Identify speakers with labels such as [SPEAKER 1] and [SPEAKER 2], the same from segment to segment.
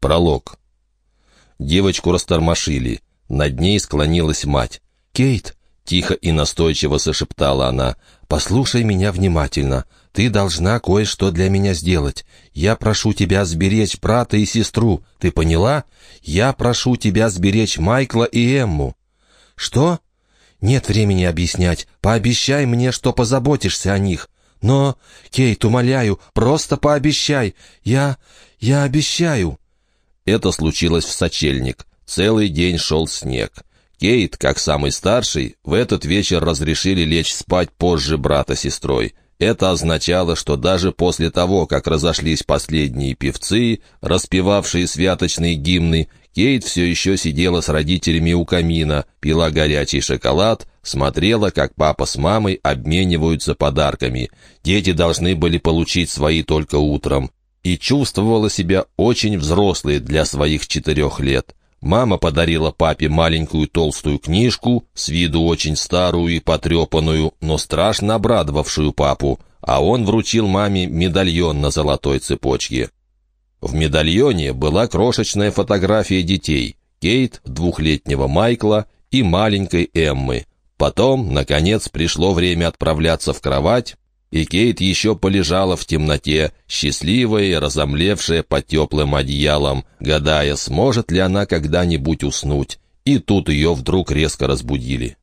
[SPEAKER 1] Пролог. Девочку растормошили. Над ней склонилась мать. «Кейт!» — тихо и настойчиво зашептала она. «Послушай меня внимательно. Ты должна кое-что для меня сделать. Я прошу тебя сберечь брата и сестру. Ты поняла? Я прошу тебя сберечь Майкла и Эмму». «Что?» «Нет времени объяснять. Пообещай мне, что позаботишься о них. Но, Кейт, умоляю, просто пообещай. Я... я обещаю». Это случилось в сочельник. Целый день шел снег. Кейт, как самый старший, в этот вечер разрешили лечь спать позже брата с сестрой. Это означало, что даже после того, как разошлись последние певцы, распевавшие святочные гимны, Кейт все еще сидела с родителями у камина, пила горячий шоколад, смотрела, как папа с мамой обмениваются подарками. Дети должны были получить свои только утром. И чувствовала себя очень взрослой для своих четырех лет. Мама подарила папе маленькую толстую книжку, с виду очень старую и потрепанную, но страшно обрадовавшую папу, а он вручил маме медальон на золотой цепочке. В медальоне была крошечная фотография детей — Кейт, двухлетнего Майкла и маленькой Эммы. Потом, наконец, пришло время отправляться в кровать, и Кейт еще полежала в темноте, счастливая и разомлевшая под теплым одеялом, гадая, сможет ли она когда-нибудь уснуть. И тут ее вдруг резко разбудили.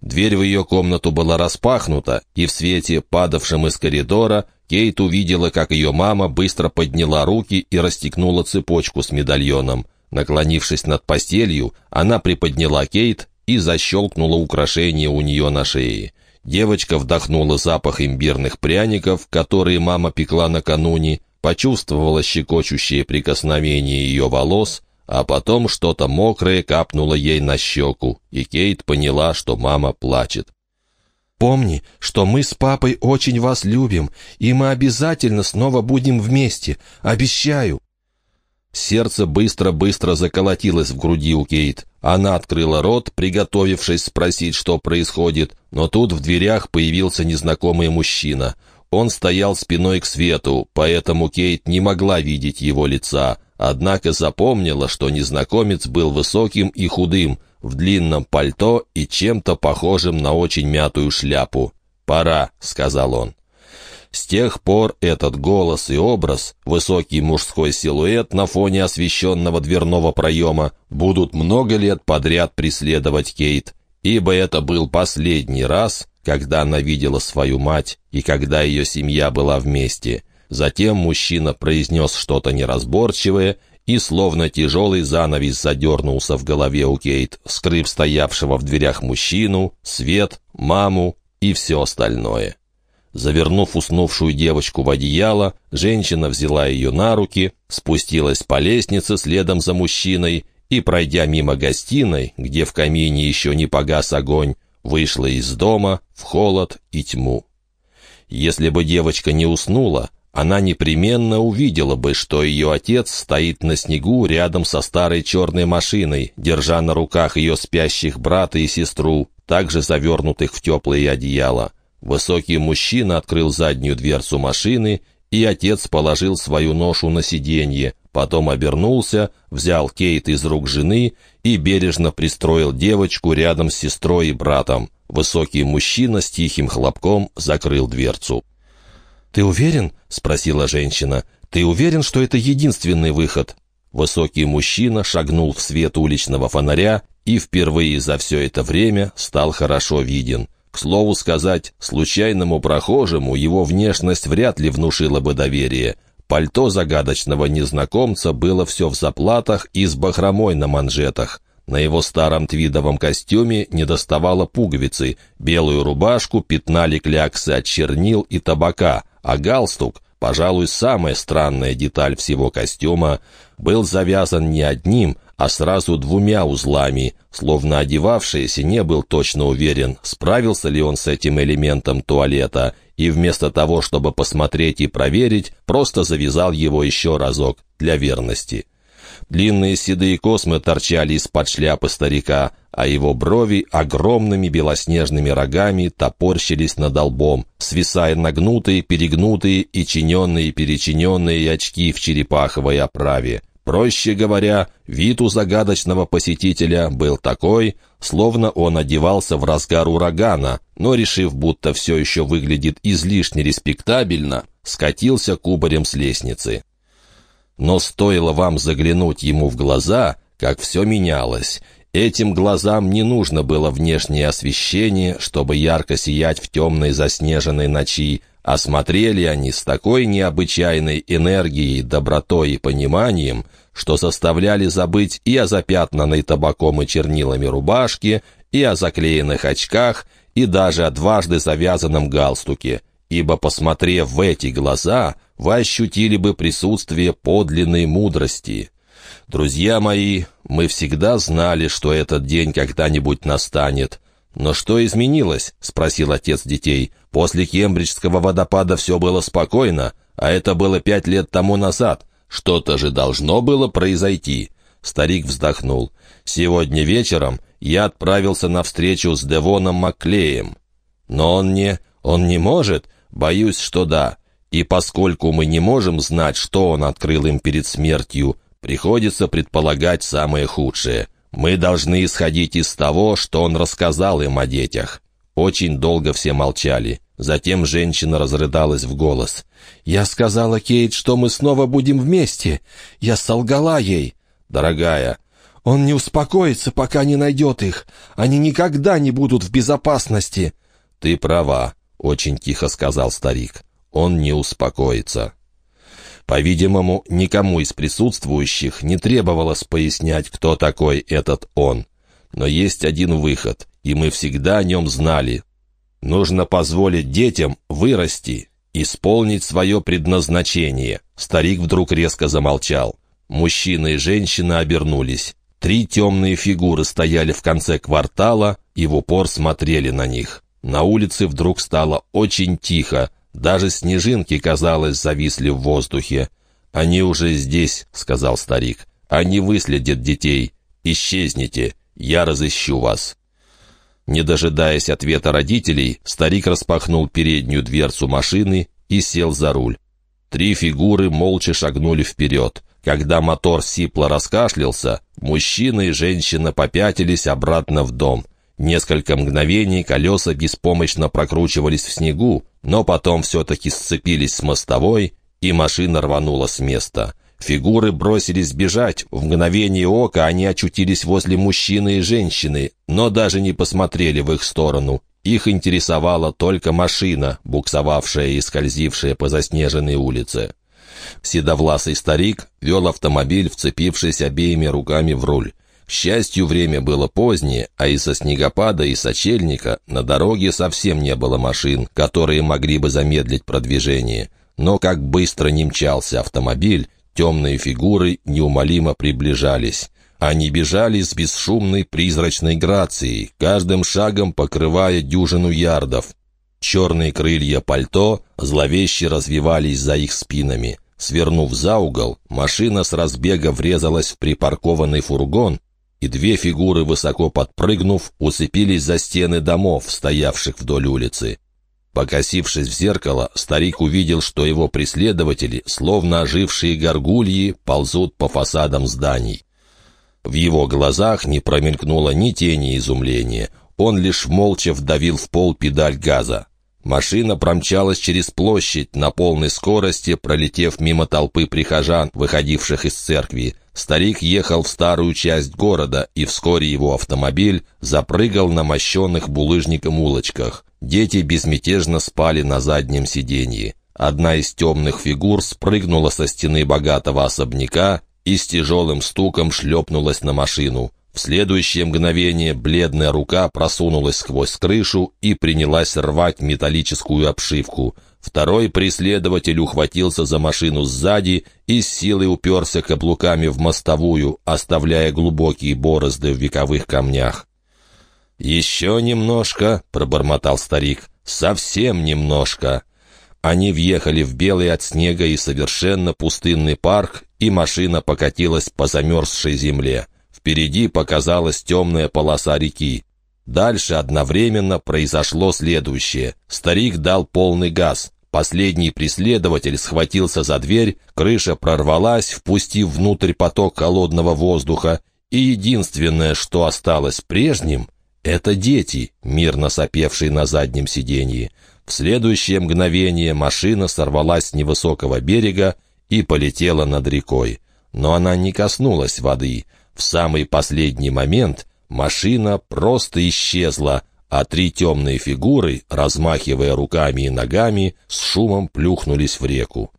[SPEAKER 1] Дверь в ее комнату была распахнута, и в свете, падавшем из коридора, Кейт увидела, как ее мама быстро подняла руки и расстегнула цепочку с медальоном. Наклонившись над постелью, она приподняла Кейт и защелкнула украшение у нее на шее. Девочка вдохнула запах имбирных пряников, которые мама пекла накануне, почувствовала щекочущее прикосновение ее волос, а потом что-то мокрое капнуло ей на щеку, и Кейт поняла, что мама плачет.
[SPEAKER 2] «Помни, что мы с папой очень вас любим, и мы обязательно снова будем вместе, обещаю!»
[SPEAKER 1] Сердце быстро-быстро заколотилось в груди у Кейт. Она открыла рот, приготовившись спросить, что происходит, но тут в дверях появился незнакомый мужчина. Он стоял спиной к свету, поэтому Кейт не могла видеть его лица, однако запомнила, что незнакомец был высоким и худым, в длинном пальто и чем-то похожим на очень мятую шляпу. «Пора», — сказал он. С тех пор этот голос и образ, высокий мужской силуэт на фоне освещенного дверного проема, будут много лет подряд преследовать Кейт, ибо это был последний раз, когда она видела свою мать и когда ее семья была вместе. Затем мужчина произнес что-то неразборчивое, и словно тяжелый занавес задернулся в голове у Кейт, скрыв стоявшего в дверях мужчину, свет, маму и все остальное. Завернув уснувшую девочку в одеяло, женщина взяла ее на руки, спустилась по лестнице следом за мужчиной и, пройдя мимо гостиной, где в камине еще не погас огонь, вышла из дома в холод и тьму. Если бы девочка не уснула, она непременно увидела бы, что ее отец стоит на снегу рядом со старой черной машиной, держа на руках ее спящих брата и сестру, также завернутых в теплые одеяла. Высокий мужчина открыл заднюю дверцу машины, и отец положил свою ношу на сиденье, потом обернулся, взял Кейт из рук жены и бережно пристроил девочку рядом с сестрой и братом. Высокий мужчина с тихим хлопком закрыл дверцу.
[SPEAKER 2] «Ты уверен?» — спросила женщина. «Ты уверен, что это единственный выход?»
[SPEAKER 1] Высокий мужчина шагнул в свет уличного фонаря и впервые за все это время стал хорошо виден. К слову сказать, случайному прохожему его внешность вряд ли внушила бы доверие. Пальто загадочного незнакомца было все в заплатах и с бахромой на манжетах. На его старом твидовом костюме недоставало пуговицы, белую рубашку пятнали кляксы от чернил и табака, а галстук, пожалуй, самая странная деталь всего костюма, был завязан не одним, а сразу двумя узлами, словно одевавшийся не был точно уверен, справился ли он с этим элементом туалета, и вместо того, чтобы посмотреть и проверить, просто завязал его еще разок для верности. Длинные седые космы торчали из-под шляпы старика, а его брови огромными белоснежными рогами топорщились над лбом, свисая нагнутые, перегнутые и чиненные перечиненные очки в черепаховой оправе. Проще говоря, вид у загадочного посетителя был такой, словно он одевался в разгар урагана, но, решив, будто все еще выглядит излишне респектабельно, скатился кубарем с лестницы. Но стоило вам заглянуть ему в глаза, как все менялось. Этим глазам не нужно было внешнее освещение, чтобы ярко сиять в темной заснеженной ночи, а смотрели они с такой необычайной энергией, добротой и пониманием, что заставляли забыть и о запятнанной табаком и чернилами рубашке, и о заклеенных очках, и даже о дважды завязанном галстуке, ибо, посмотрев в эти глаза, вы ощутили бы присутствие подлинной мудрости. Друзья мои, мы всегда знали, что этот день когда-нибудь настанет. Но что изменилось? — спросил отец детей. После Кембриджского водопада все было спокойно, а это было пять лет тому назад. Что-то же должно было произойти. Старик вздохнул. «Сегодня вечером я отправился на встречу с Девоном Макклеем. Но он не... он не может? Боюсь, что да. И поскольку мы не можем знать, что он открыл им перед смертью, приходится предполагать самое худшее. Мы должны исходить из того, что он рассказал им о детях». Очень долго все молчали. Затем женщина разрыдалась в голос. «Я сказала Кейт, что мы снова будем вместе. Я солгала ей. Дорогая, он не успокоится, пока не найдет их. Они никогда не будут в безопасности». «Ты права», — очень тихо сказал старик. «Он не успокоится». По-видимому, никому из присутствующих не требовалось пояснять, кто такой этот «он». Но есть один выход, и мы всегда о нем знали. Нужно позволить детям вырасти, исполнить свое предназначение. Старик вдруг резко замолчал. Мужчина и женщина обернулись. Три темные фигуры стояли в конце квартала и в упор смотрели на них. На улице вдруг стало очень тихо, даже снежинки, казалось, зависли в воздухе. «Они уже здесь», — сказал старик. «Они выследят детей. Исчезните. Я разыщу вас». Не дожидаясь ответа родителей, старик распахнул переднюю дверцу машины и сел за руль. Три фигуры молча шагнули вперед. Когда мотор сипло раскашлялся, мужчина и женщина попятились обратно в дом. Несколько мгновений колеса беспомощно прокручивались в снегу, но потом все-таки сцепились с мостовой, и машина рванула с места. Фигуры бросились бежать. В мгновение ока они очутились возле мужчины и женщины, но даже не посмотрели в их сторону. Их интересовала только машина, буксовавшая и скользившая по заснеженной улице. Седовласый старик вел автомобиль, вцепившись обеими руками в руль. К счастью, время было позднее, а из-за снегопада и сочельника на дороге совсем не было машин, которые могли бы замедлить продвижение. Но как быстро не мчался автомобиль, темные фигуры неумолимо приближались. Они бежали с бесшумной призрачной грацией, каждым шагом покрывая дюжину ярдов. Черные крылья пальто зловеще развивались за их спинами. Свернув за угол, машина с разбега врезалась в припаркованный фургон, и две фигуры, высоко подпрыгнув, уцепились за стены домов, стоявших вдоль улицы. Покосившись в зеркало, старик увидел, что его преследователи, словно ожившие горгульи, ползут по фасадам зданий. В его глазах не промелькнуло ни тени изумления. Он лишь молча вдавил в пол педаль газа. Машина промчалась через площадь на полной скорости, пролетев мимо толпы прихожан, выходивших из церкви. Старик ехал в старую часть города, и вскоре его автомобиль запрыгал на мощенных булыжником улочках. Дети безмятежно спали на заднем сиденье. Одна из темных фигур спрыгнула со стены богатого особняка и с тяжелым стуком шлепнулась на машину. В следующее мгновение бледная рука просунулась сквозь крышу и принялась рвать металлическую обшивку. Второй преследователь ухватился за машину сзади и с силой уперся каблуками в мостовую, оставляя глубокие борозды в вековых камнях. «Еще немножко», — пробормотал старик, — «совсем немножко». Они въехали в белый от снега и совершенно пустынный парк, и машина покатилась по замерзшей земле. Впереди показалась темная полоса реки. Дальше одновременно произошло следующее. Старик дал полный газ. Последний преследователь схватился за дверь, крыша прорвалась, впустив внутрь поток холодного воздуха, и единственное, что осталось прежним, это дети, мирно сопевшие на заднем сиденье. В следующее мгновение машина сорвалась с невысокого берега и полетела над рекой. Но она не коснулась воды. В самый последний момент машина просто исчезла, а три темные фигуры, размахивая руками и ногами, с шумом плюхнулись в реку.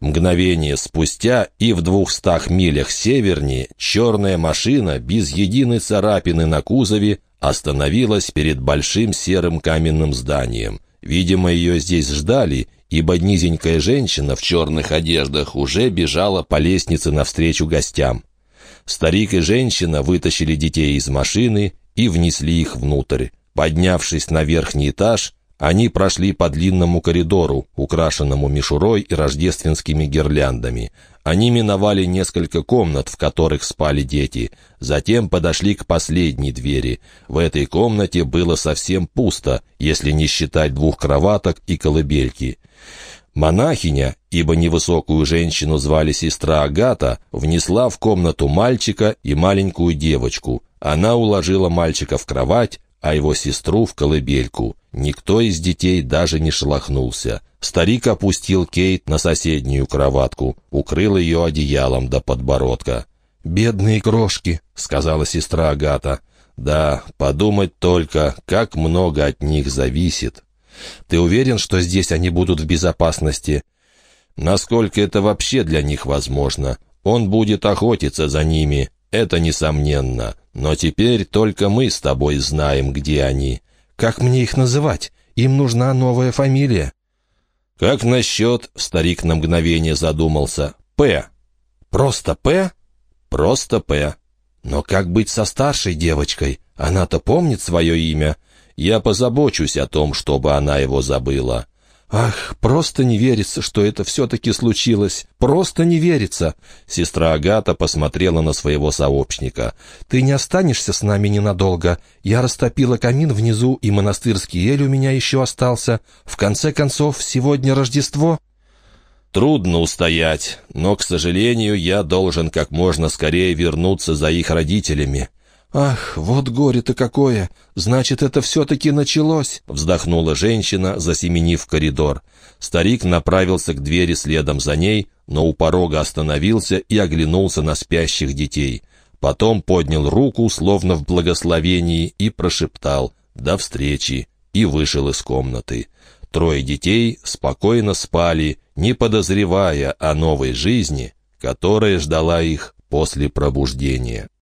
[SPEAKER 1] Мгновение спустя и в двухстах милях севернее черная машина без единой царапины на кузове остановилась перед большим серым каменным зданием. Видимо, ее здесь ждали, ибо низенькая женщина в черных одеждах уже бежала по лестнице навстречу гостям. Старик и женщина вытащили детей из машины и внесли их внутрь. Поднявшись на верхний этаж, они прошли по длинному коридору, украшенному мишурой и рождественскими гирляндами. Они миновали несколько комнат, в которых спали дети. Затем подошли к последней двери. В этой комнате было совсем пусто, если не считать двух кроваток и колыбельки. Монахиня, ибо невысокую женщину звали сестра Агата, внесла в комнату мальчика и маленькую девочку. Она уложила мальчика в кровать, а его сестру в колыбельку. Никто из детей даже не шелохнулся. Старик опустил Кейт на соседнюю кроватку, укрыл ее одеялом до подбородка. «Бедные крошки», — сказала сестра Агата. «Да, подумать только, как много от них зависит. Ты уверен, что здесь они будут в безопасности?» «Насколько это вообще для них возможно? Он будет охотиться за ними, это несомненно. Но теперь только мы с тобой знаем, где они.
[SPEAKER 2] Как мне их называть? Им нужна новая фамилия».
[SPEAKER 1] «Как насчет...» — старик на мгновение задумался. «П».
[SPEAKER 2] «Просто П?»
[SPEAKER 1] «Просто П».
[SPEAKER 2] «Но как быть со старшей девочкой? Она-то помнит свое имя?»
[SPEAKER 1] «Я позабочусь о том, чтобы она его забыла».
[SPEAKER 2] «Ах, просто не верится, что это все-таки случилось. Просто не верится!»
[SPEAKER 1] Сестра Агата посмотрела на своего сообщника.
[SPEAKER 2] «Ты не останешься с нами ненадолго. Я растопила камин внизу, и монастырский эль у меня еще остался. В конце концов, сегодня Рождество».
[SPEAKER 1] «Трудно устоять, но, к сожалению, я должен как можно скорее вернуться за их родителями».
[SPEAKER 2] «Ах, вот горе-то какое! Значит, это все-таки началось!»
[SPEAKER 1] Вздохнула женщина, засеменив коридор. Старик направился к двери следом за ней, но у порога остановился и оглянулся на спящих детей. Потом поднял руку, словно в благословении, и прошептал «До встречи!» и вышел из комнаты. Трое детей спокойно спали, не подозревая о новой жизни, которая ждала их после пробуждения.